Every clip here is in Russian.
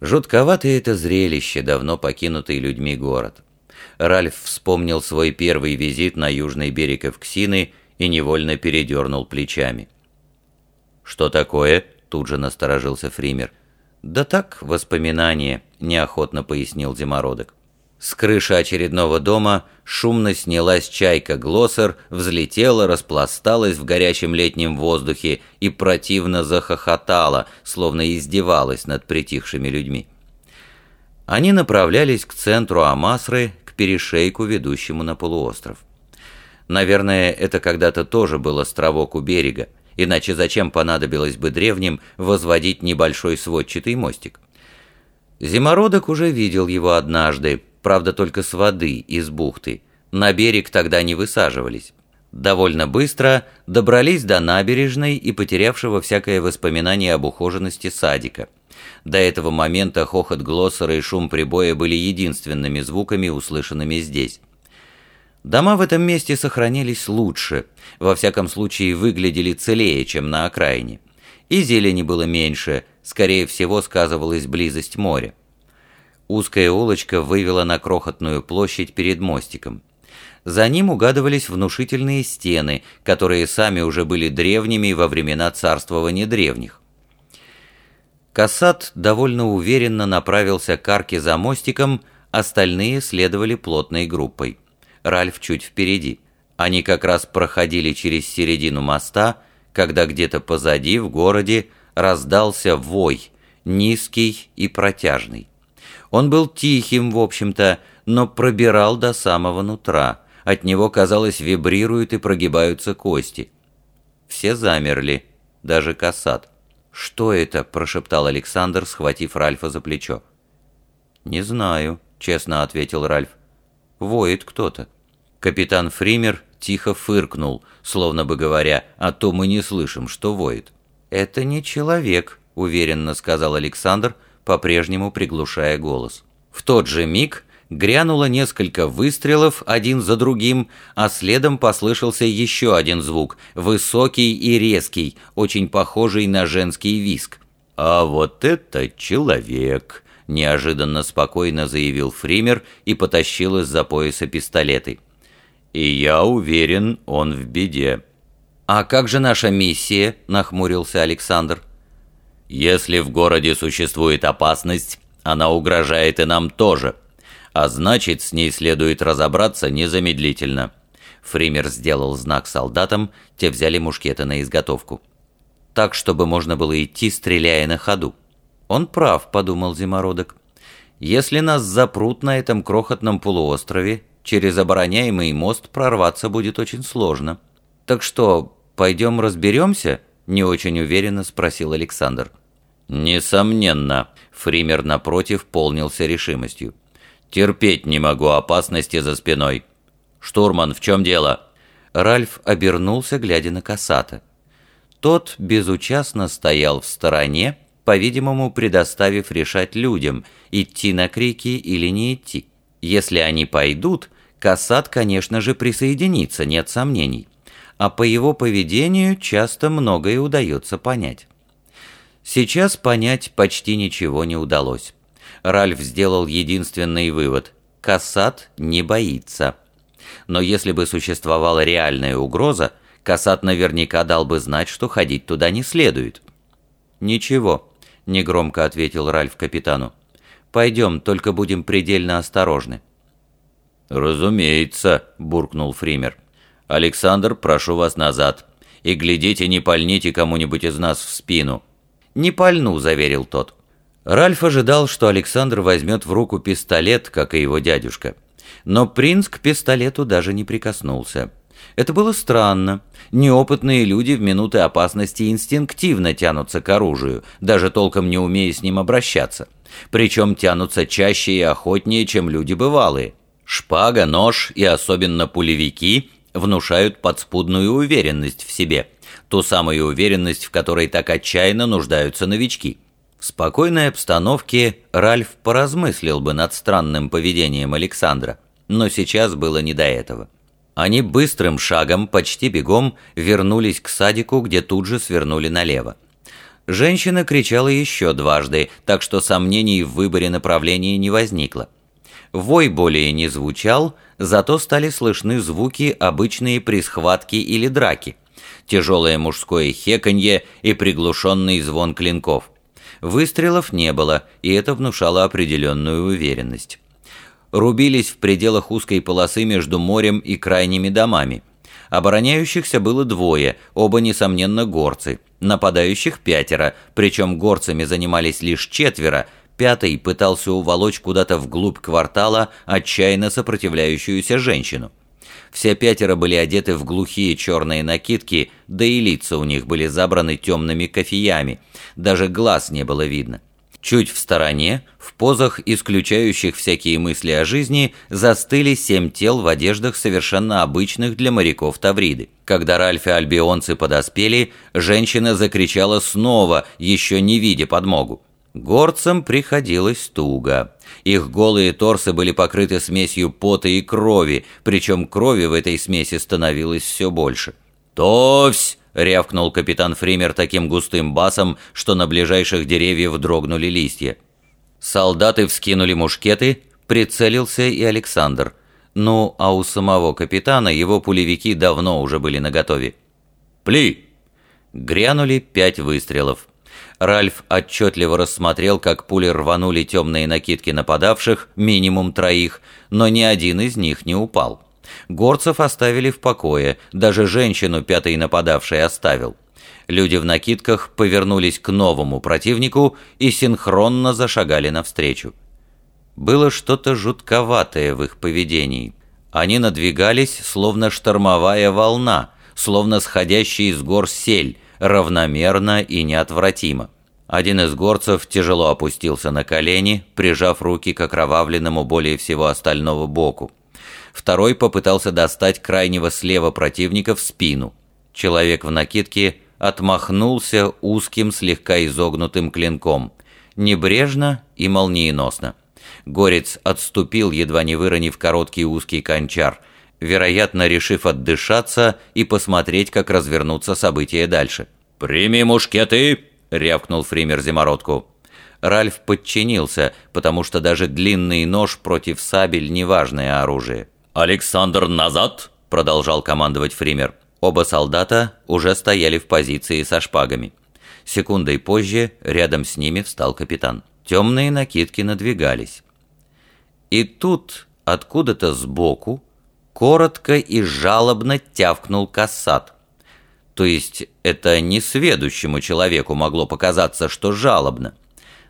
Жутковатое это зрелище, давно покинутый людьми город. Ральф вспомнил свой первый визит на южный берег Эвксины и невольно передернул плечами. «Что такое?» — тут же насторожился Фример. «Да так, воспоминание», — неохотно пояснил Зимородок. С крыши очередного дома шумно снялась чайка Глоссер, взлетела, распласталась в горячем летнем воздухе и противно захохотала, словно издевалась над притихшими людьми. Они направлялись к центру Амасры, к перешейку, ведущему на полуостров. Наверное, это когда-то тоже был островок у берега, иначе зачем понадобилось бы древним возводить небольшой сводчатый мостик? Зимородок уже видел его однажды, правда только с воды, из бухты. На берег тогда не высаживались. Довольно быстро добрались до набережной и потерявшего всякое воспоминание об ухоженности садика. До этого момента хохот Глоссера и шум прибоя были единственными звуками, услышанными здесь. Дома в этом месте сохранились лучше, во всяком случае выглядели целее, чем на окраине. И зелени было меньше, скорее всего сказывалась близость моря. Узкая улочка вывела на крохотную площадь перед мостиком. За ним угадывались внушительные стены, которые сами уже были древними во времена царствования древних. Кассат довольно уверенно направился к арке за мостиком, остальные следовали плотной группой. Ральф чуть впереди. Они как раз проходили через середину моста, когда где-то позади, в городе, раздался вой, низкий и протяжный. Он был тихим, в общем-то, но пробирал до самого нутра. От него, казалось, вибрируют и прогибаются кости. Все замерли, даже Касат. «Что это?» – прошептал Александр, схватив Ральфа за плечо. «Не знаю», – честно ответил Ральф. «Воет кто-то». Капитан Фример тихо фыркнул, словно бы говоря, а то мы не слышим, что воет. «Это не человек», – уверенно сказал Александр – по-прежнему приглушая голос. В тот же миг грянуло несколько выстрелов один за другим, а следом послышался еще один звук, высокий и резкий, очень похожий на женский виск. «А вот это человек!» – неожиданно спокойно заявил Фример и потащил из-за пояса пистолеты. «И я уверен, он в беде». «А как же наша миссия?» – нахмурился Александр. Если в городе существует опасность, она угрожает и нам тоже. А значит, с ней следует разобраться незамедлительно. Фример сделал знак солдатам, те взяли мушкеты на изготовку. Так, чтобы можно было идти, стреляя на ходу. «Он прав», — подумал Зимородок. «Если нас запрут на этом крохотном полуострове, через обороняемый мост прорваться будет очень сложно. Так что, пойдем разберемся?» Не очень уверенно спросил Александр. «Несомненно», — Фример напротив полнился решимостью. «Терпеть не могу опасности за спиной. Штурман, в чем дело?» Ральф обернулся, глядя на Касата. Тот безучастно стоял в стороне, по-видимому, предоставив решать людям, идти на крики или не идти. Если они пойдут, Касат, конечно же, присоединится, нет сомнений а по его поведению часто многое удается понять. Сейчас понять почти ничего не удалось. Ральф сделал единственный вывод – Кассат не боится. Но если бы существовала реальная угроза, Кассат наверняка дал бы знать, что ходить туда не следует. «Ничего», – негромко ответил Ральф капитану. «Пойдем, только будем предельно осторожны». «Разумеется», – буркнул Фример. «Александр, прошу вас назад. И глядите, не пальните кому-нибудь из нас в спину». «Не пальну», — заверил тот. Ральф ожидал, что Александр возьмет в руку пистолет, как и его дядюшка. Но принц к пистолету даже не прикоснулся. Это было странно. Неопытные люди в минуты опасности инстинктивно тянутся к оружию, даже толком не умея с ним обращаться. Причем тянутся чаще и охотнее, чем люди бывалые. Шпага, нож и особенно пулевики внушают подспудную уверенность в себе, ту самую уверенность, в которой так отчаянно нуждаются новички. В спокойной обстановке Ральф поразмыслил бы над странным поведением Александра, но сейчас было не до этого. Они быстрым шагом, почти бегом, вернулись к садику, где тут же свернули налево. Женщина кричала еще дважды, так что сомнений в выборе направления не возникло. Вой более не звучал, зато стали слышны звуки, обычные при схватке или драке. Тяжелое мужское хеканье и приглушенный звон клинков. Выстрелов не было, и это внушало определенную уверенность. Рубились в пределах узкой полосы между морем и крайними домами. Обороняющихся было двое, оба, несомненно, горцы. Нападающих пятеро, причем горцами занимались лишь четверо, пятый пытался уволочь куда-то вглубь квартала отчаянно сопротивляющуюся женщину. Все пятеро были одеты в глухие черные накидки, да и лица у них были забраны темными кофеями, даже глаз не было видно. Чуть в стороне, в позах, исключающих всякие мысли о жизни, застыли семь тел в одеждах совершенно обычных для моряков Тавриды. Когда Ральф и альбионцы подоспели, женщина закричала снова, еще не видя подмогу. Горцам приходилось туго. Их голые торсы были покрыты смесью пота и крови, причем крови в этой смеси становилось все больше. «Товсь!» — рявкнул капитан Фример таким густым басом, что на ближайших деревьев дрогнули листья. Солдаты вскинули мушкеты, прицелился и Александр. Ну, а у самого капитана его пулевики давно уже были наготове. «Пли!» Грянули пять выстрелов. Ральф отчетливо рассмотрел, как пули рванули темные накидки нападавших, минимум троих, но ни один из них не упал. Горцев оставили в покое, даже женщину пятый нападавший оставил. Люди в накидках повернулись к новому противнику и синхронно зашагали навстречу. Было что-то жутковатое в их поведении. Они надвигались, словно штормовая волна, словно сходящий из гор сель, равномерно и неотвратимо. Один из горцев тяжело опустился на колени, прижав руки к окровавленному более всего остального боку. Второй попытался достать крайнего слева противника в спину. Человек в накидке отмахнулся узким, слегка изогнутым клинком. Небрежно и молниеносно. Горец отступил, едва не выронив короткий узкий кончар – вероятно, решив отдышаться и посмотреть, как развернутся события дальше. «Прими мушкеты!» — рявкнул Фример зимородку. Ральф подчинился, потому что даже длинный нож против сабель – неважное оружие. «Александр, назад!» – продолжал командовать Фример. Оба солдата уже стояли в позиции со шпагами. Секундой позже рядом с ними встал капитан. Темные накидки надвигались. И тут, откуда-то сбоку, коротко и жалобно тявкнул кассат. То есть это несведущему человеку могло показаться, что жалобно.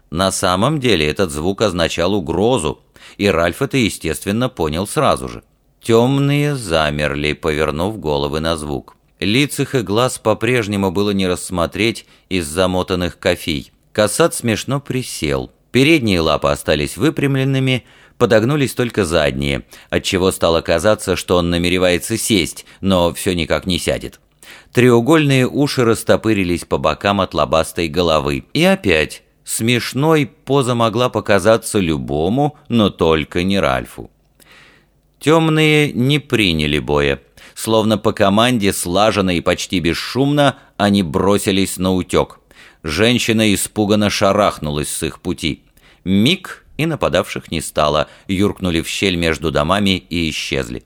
На самом деле этот звук означал угрозу, и Ральф это, естественно, понял сразу же. Темные замерли, повернув головы на звук. Лиц их и глаз по-прежнему было не рассмотреть из замотанных кофей. Кассат смешно присел. Передние лапы остались выпрямленными, подогнулись только задние, отчего стало казаться, что он намеревается сесть, но все никак не сядет. Треугольные уши растопырились по бокам от лобастой головы. И опять, смешной поза могла показаться любому, но только не Ральфу. Темные не приняли боя. Словно по команде, слаженно и почти бесшумно, они бросились на утек. Женщина испуганно шарахнулась с их пути. Миг, и нападавших не стало, юркнули в щель между домами и исчезли.